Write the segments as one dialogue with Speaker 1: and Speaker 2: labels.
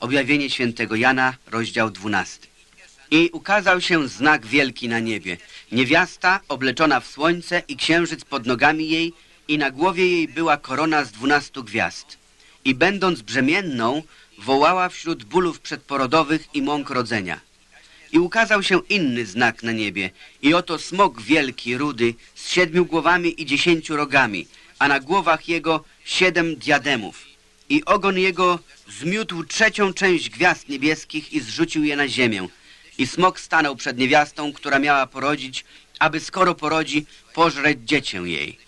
Speaker 1: Objawienie świętego Jana, rozdział 12. I ukazał się znak wielki na niebie. Niewiasta obleczona w słońce i księżyc pod nogami jej i na głowie jej była korona z dwunastu gwiazd. I będąc brzemienną, wołała wśród bólów przedporodowych i mąk rodzenia. I ukazał się inny znak na niebie. I oto smok wielki, rudy, z siedmiu głowami i dziesięciu rogami, a na głowach jego siedem diademów. I ogon jego zmiótł trzecią część gwiazd niebieskich i zrzucił je na ziemię. I smok stanął przed niewiastą, która miała porodzić, aby skoro porodzi, pożreć dziecię jej.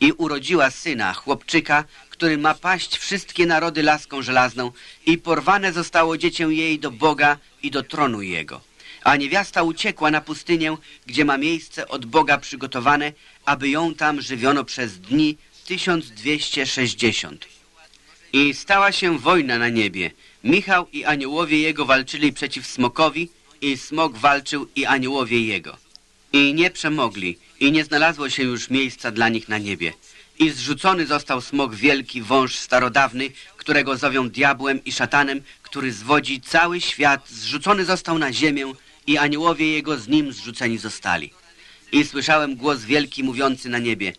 Speaker 1: I urodziła syna, chłopczyka, który ma paść wszystkie narody laską żelazną i porwane zostało dziecię jej do Boga i do tronu jego. A niewiasta uciekła na pustynię, gdzie ma miejsce od Boga przygotowane, aby ją tam żywiono przez dni 1260. I stała się wojna na niebie. Michał i aniołowie jego walczyli przeciw smokowi i smok walczył i aniołowie jego. I nie przemogli i nie znalazło się już miejsca dla nich na niebie. I zrzucony został smok wielki, wąż starodawny, którego zowią diabłem i szatanem, który zwodzi cały świat, zrzucony został na ziemię i aniołowie jego z nim zrzuceni zostali. I słyszałem głos wielki mówiący na niebie,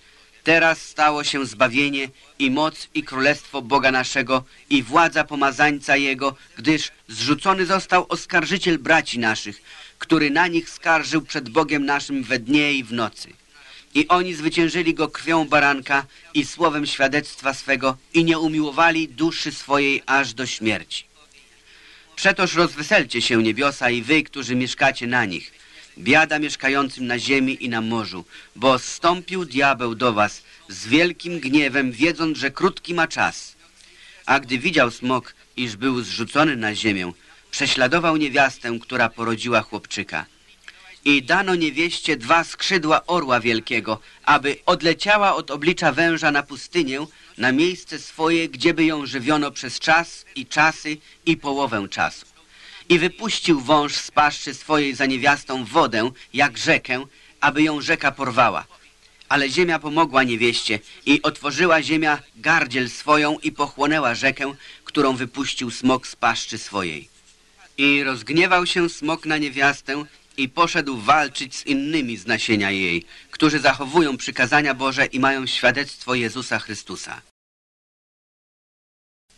Speaker 1: teraz stało się zbawienie i moc i królestwo Boga naszego i władza pomazańca Jego, gdyż zrzucony został oskarżyciel braci naszych, który na nich skarżył przed Bogiem naszym we dnie i w nocy. I oni zwyciężyli go krwią baranka i słowem świadectwa swego i nie umiłowali duszy swojej aż do śmierci. Przetoż rozweselcie się niebiosa i wy, którzy mieszkacie na nich. Biada mieszkającym na ziemi i na morzu, bo zstąpił diabeł do was z wielkim gniewem, wiedząc, że krótki ma czas. A gdy widział smok, iż był zrzucony na ziemię, prześladował niewiastę, która porodziła chłopczyka. I dano niewieście dwa skrzydła orła wielkiego, aby odleciała od oblicza węża na pustynię, na miejsce swoje, gdzieby ją żywiono przez czas i czasy i połowę czasu. I wypuścił wąż z paszczy swojej za niewiastą wodę, jak rzekę, aby ją rzeka porwała. Ale ziemia pomogła niewieście i otworzyła ziemia gardziel swoją i pochłonęła rzekę, którą wypuścił smok z paszczy swojej. I rozgniewał się smok na niewiastę i poszedł walczyć z innymi z nasienia jej, którzy zachowują przykazania Boże i mają świadectwo Jezusa Chrystusa.